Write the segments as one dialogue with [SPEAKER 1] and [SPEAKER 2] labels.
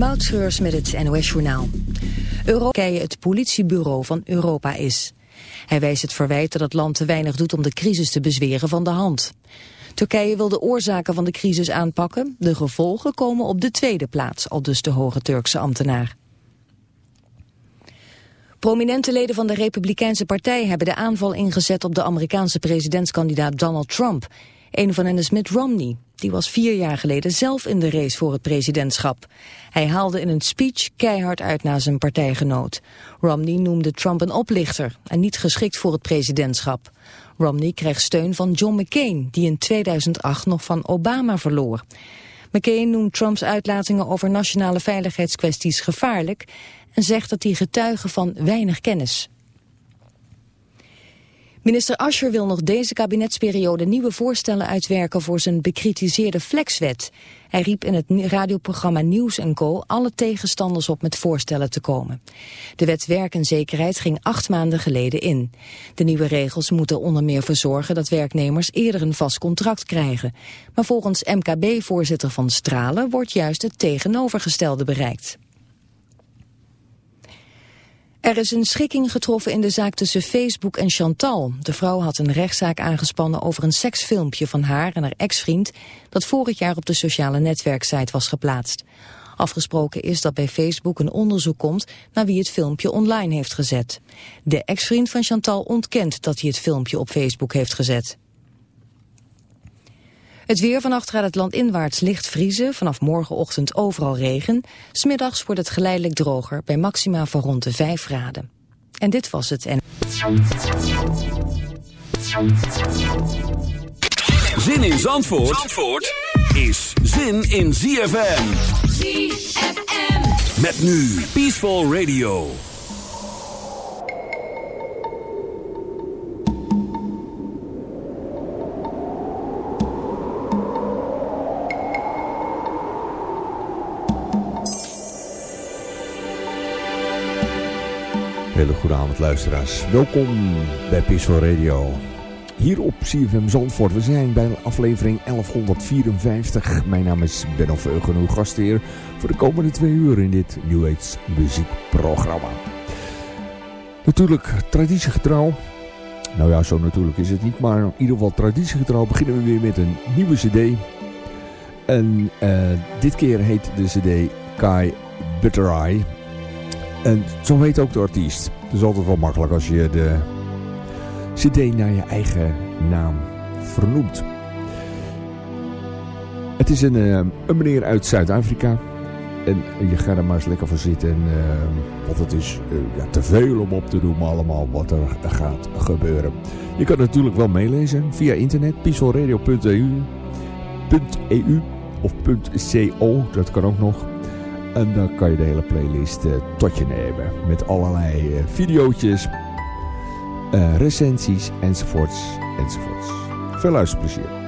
[SPEAKER 1] Moutschreurs met het NOS-journaal. Turkije het politiebureau van Europa is. Hij wijst het verwijt dat het land te weinig doet om de crisis te bezweren van de hand. Turkije wil de oorzaken van de crisis aanpakken. De gevolgen komen op de tweede plaats, al dus de hoge Turkse ambtenaar. Prominente leden van de Republikeinse Partij hebben de aanval ingezet op de Amerikaanse presidentskandidaat Donald Trump. Een van hen is Mitt Romney. Die was vier jaar geleden zelf in de race voor het presidentschap. Hij haalde in een speech keihard uit naar zijn partijgenoot. Romney noemde Trump een oplichter en niet geschikt voor het presidentschap. Romney kreeg steun van John McCain, die in 2008 nog van Obama verloor. McCain noemt Trumps uitlatingen over nationale veiligheidskwesties gevaarlijk en zegt dat hij getuigen van weinig kennis. Minister Ascher wil nog deze kabinetsperiode nieuwe voorstellen uitwerken voor zijn bekritiseerde flexwet. Hij riep in het radioprogramma Nieuws Co. alle tegenstanders op met voorstellen te komen. De wet werk en zekerheid ging acht maanden geleden in. De nieuwe regels moeten onder meer voor zorgen dat werknemers eerder een vast contract krijgen. Maar volgens MKB-voorzitter Van Stralen wordt juist het tegenovergestelde bereikt. Er is een schikking getroffen in de zaak tussen Facebook en Chantal. De vrouw had een rechtszaak aangespannen over een seksfilmpje van haar en haar ex-vriend... dat vorig jaar op de sociale netwerksite was geplaatst. Afgesproken is dat bij Facebook een onderzoek komt naar wie het filmpje online heeft gezet. De ex-vriend van Chantal ontkent dat hij het filmpje op Facebook heeft gezet. Het weer vannacht gaat het land inwaarts licht vriezen. Vanaf morgenochtend overal regen. Smiddags wordt het geleidelijk droger bij maxima van rond de 5 graden. En dit was het. En...
[SPEAKER 2] Zin in Zandvoort, Zandvoort is zin in ZFM. ZFM. Met nu Peaceful Radio.
[SPEAKER 3] Hele luisteraars. Welkom bij Peaceful Radio. Hier op CFM Zandvoort. We zijn bij aflevering 1154. Mijn naam is Ben of uw gastheer voor de komende twee uur in dit New Age muziekprogramma. Natuurlijk traditiegetrouw. Nou ja, zo natuurlijk is het niet, maar in ieder geval traditiegetrouw beginnen we weer met een nieuwe cd. En uh, dit keer heet de cd Kai Butterai. En zo heet ook de artiest. Het is altijd wel makkelijk als je de cd naar je eigen naam vernoemt. Het is een, eh, een meneer uit Zuid-Afrika. En je gaat er maar eens lekker voor zitten. En, uh, want het is uh, ja, te veel om op te doen allemaal wat er gaat gebeuren. Je kan natuurlijk wel meelezen via internet. pieselradio.eu .eu of .co, dat kan ook nog. En dan kan je de hele playlist uh, tot je nemen. Met allerlei uh, videootjes, uh, recensies enzovoorts enzovoorts. Veel luisterplezier.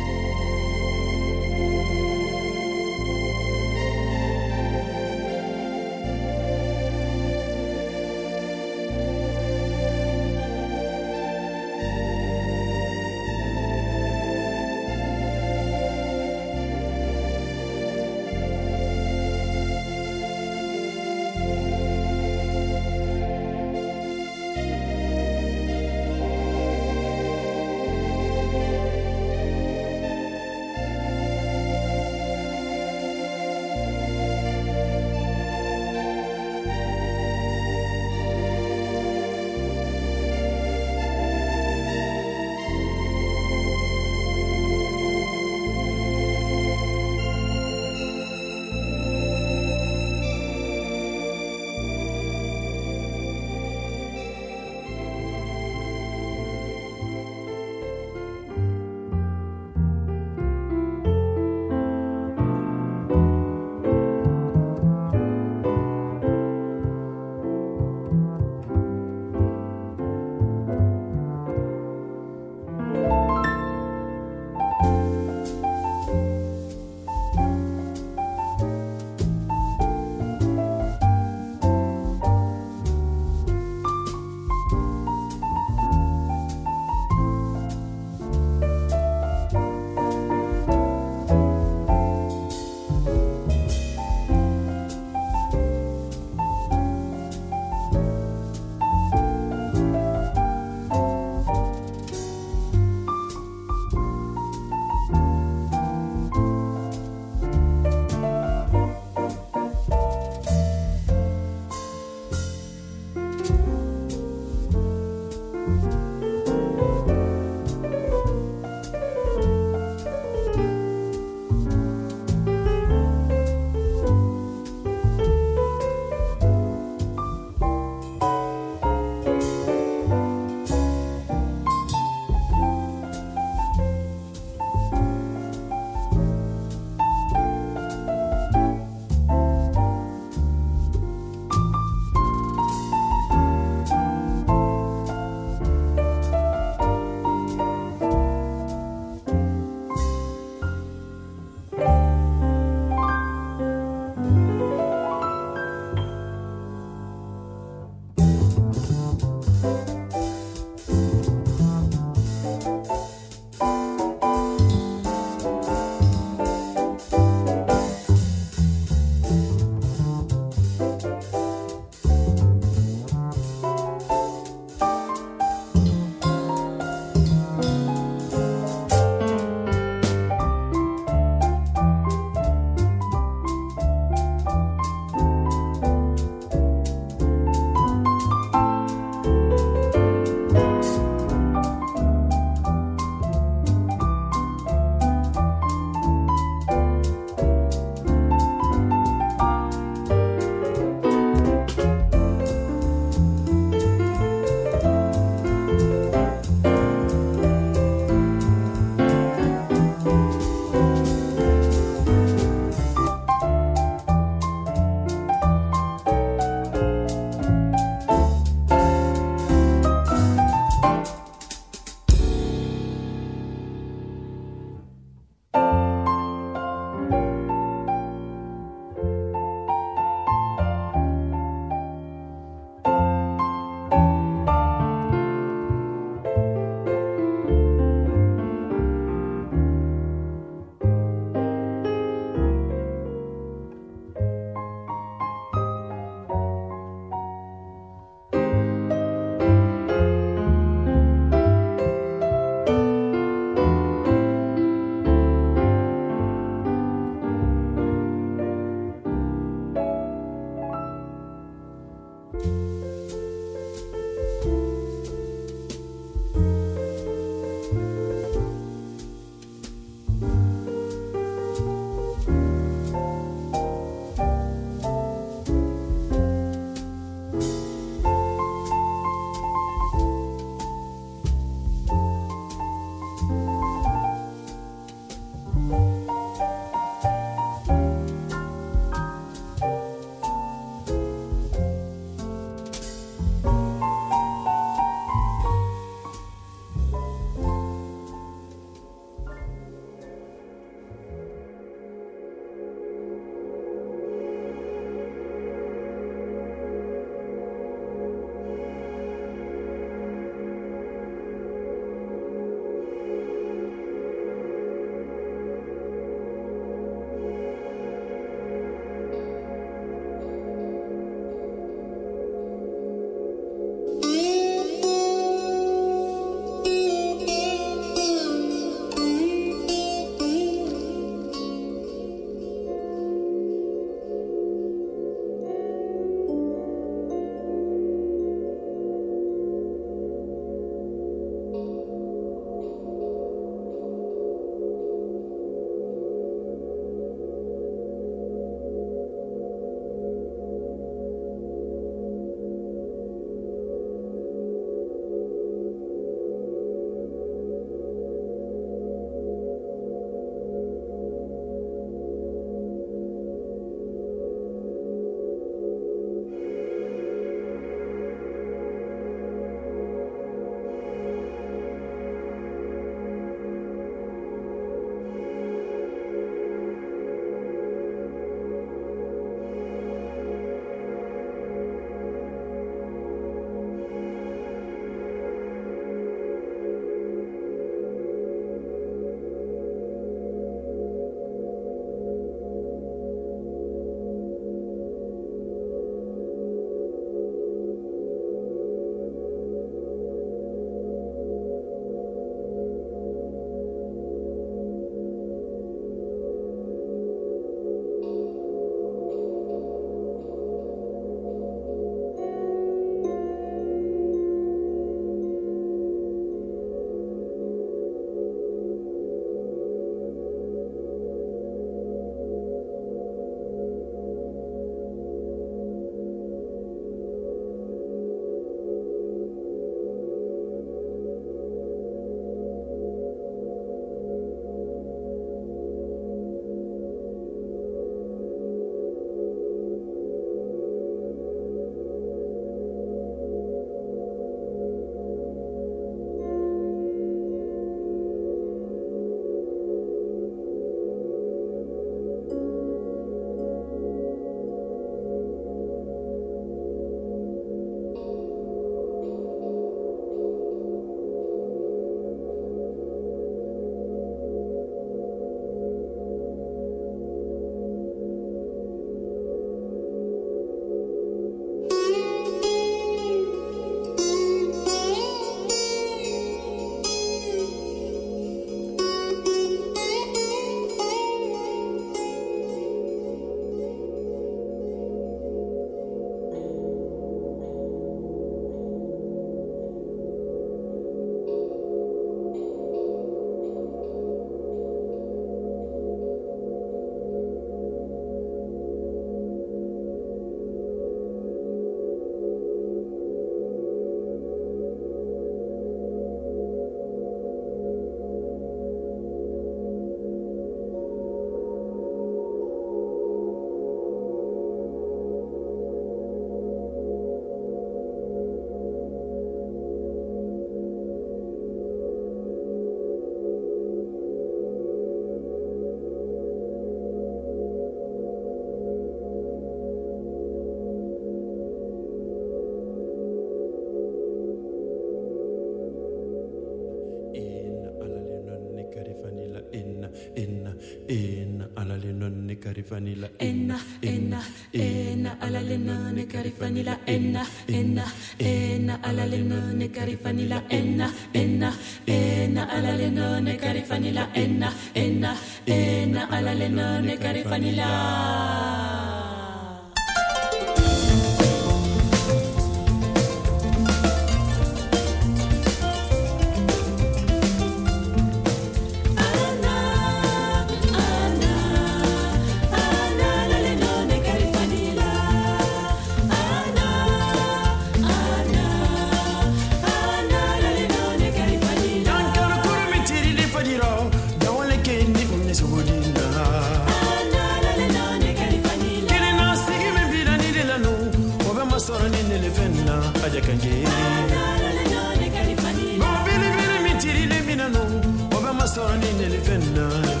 [SPEAKER 2] صار عندي اللي فنان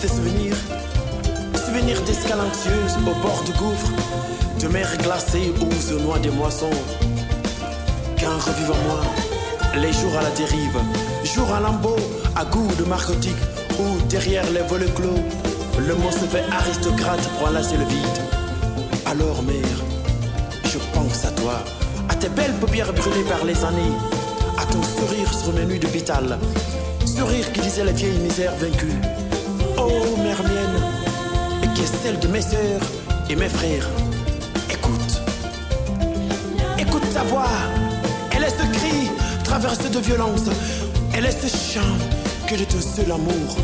[SPEAKER 2] tes souvenirs. Souvenirs d'escalancieuses au bord du gouffre, de mer glacée où se noient des moissons. Qu'un revive en moi, les jours à la dérive, jours à lambeaux, à goût de narcotique, où derrière les volets clos, le mot se fait aristocrate pour enlacer le vide. Alors, mère, je pense à toi, à tes belles paupières brûlées par les années, à ton sourire sur mes nuits d'hôpital, sourire qui disait la vieille misère vaincue. Oh, mère mienne, et qui est celle de mes sœurs et mes frères. Écoute, écoute sa voix. Elle est ce cri traversé de violence. Elle est ce chant que de tout seul amour.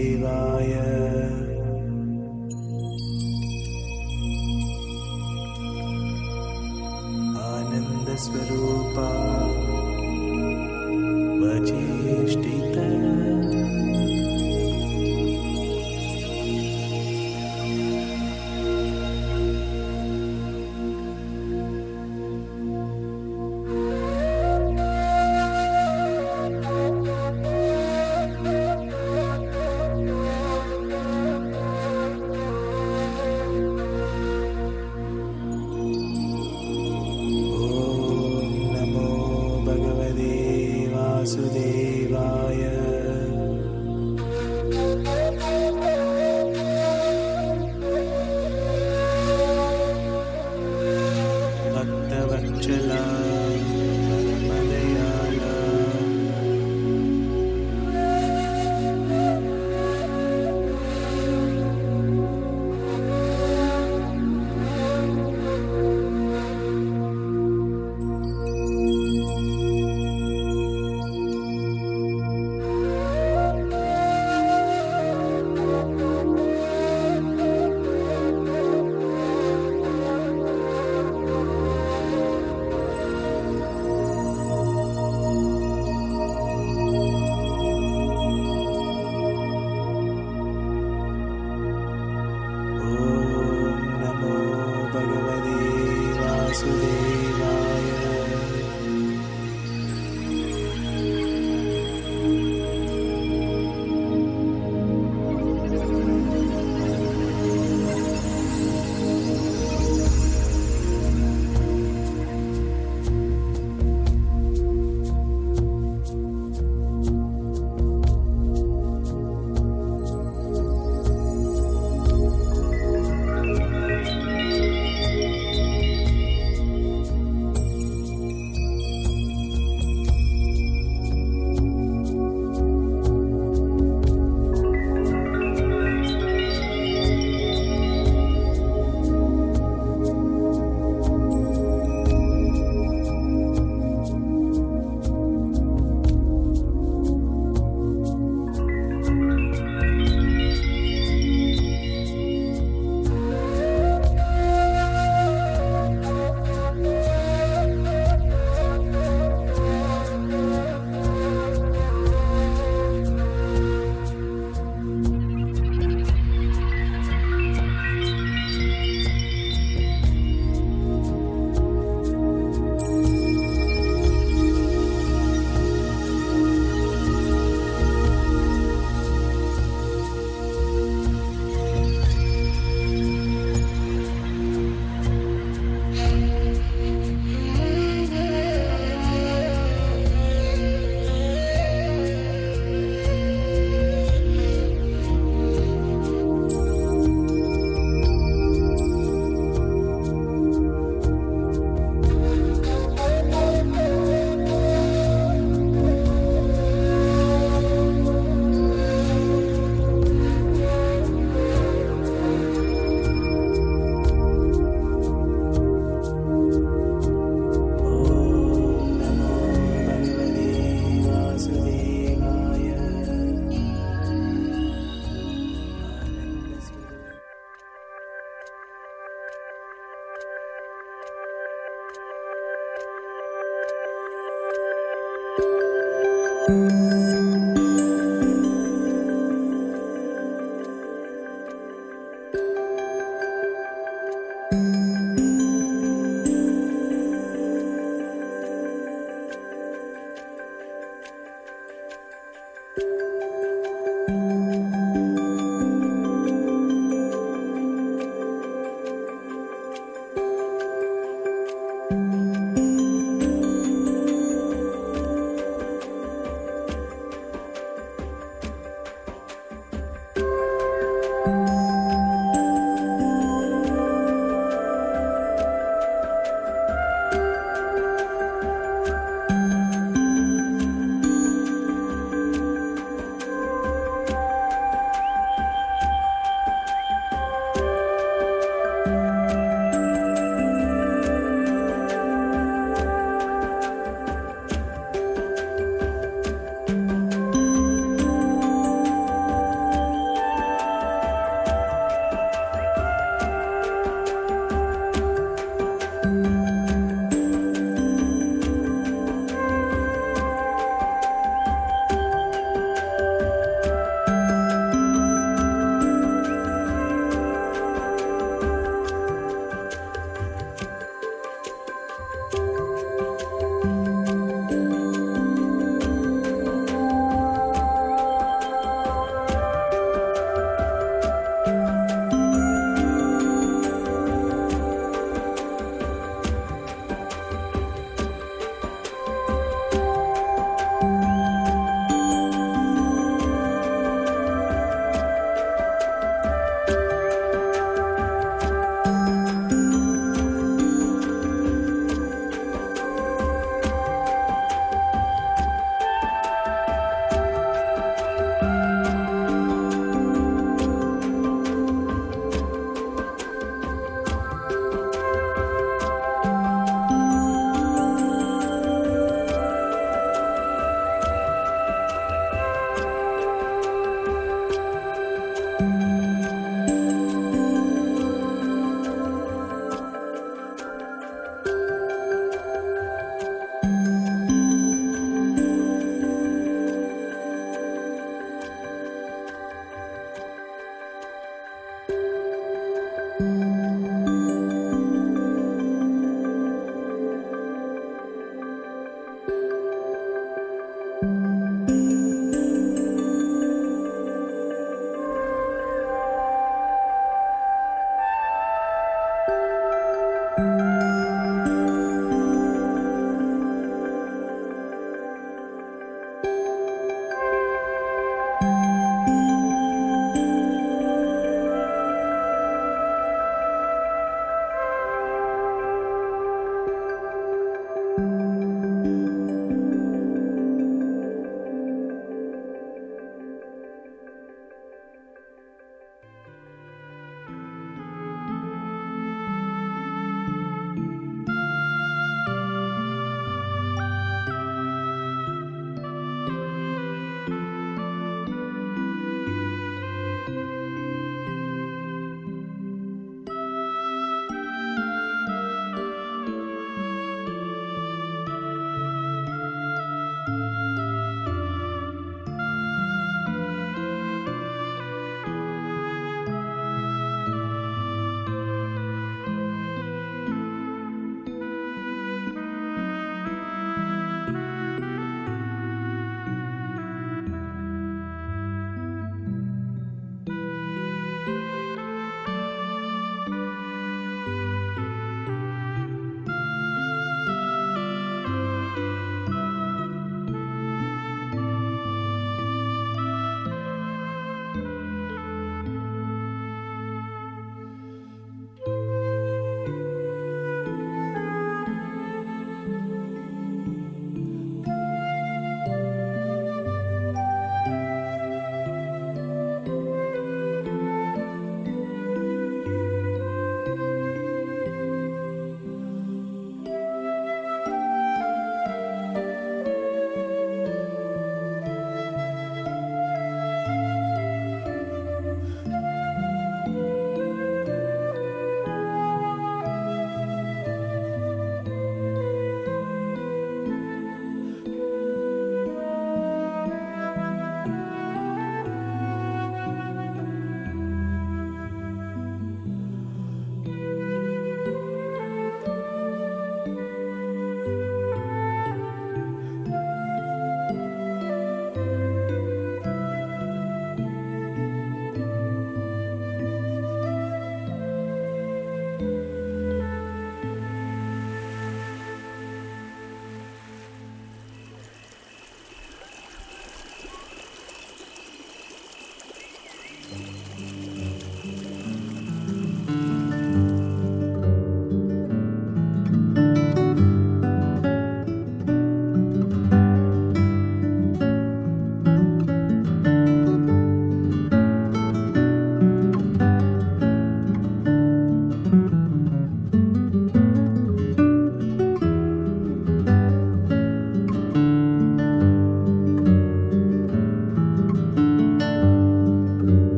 [SPEAKER 4] शिवाय आनन्दस्वरूपा वचेष्टि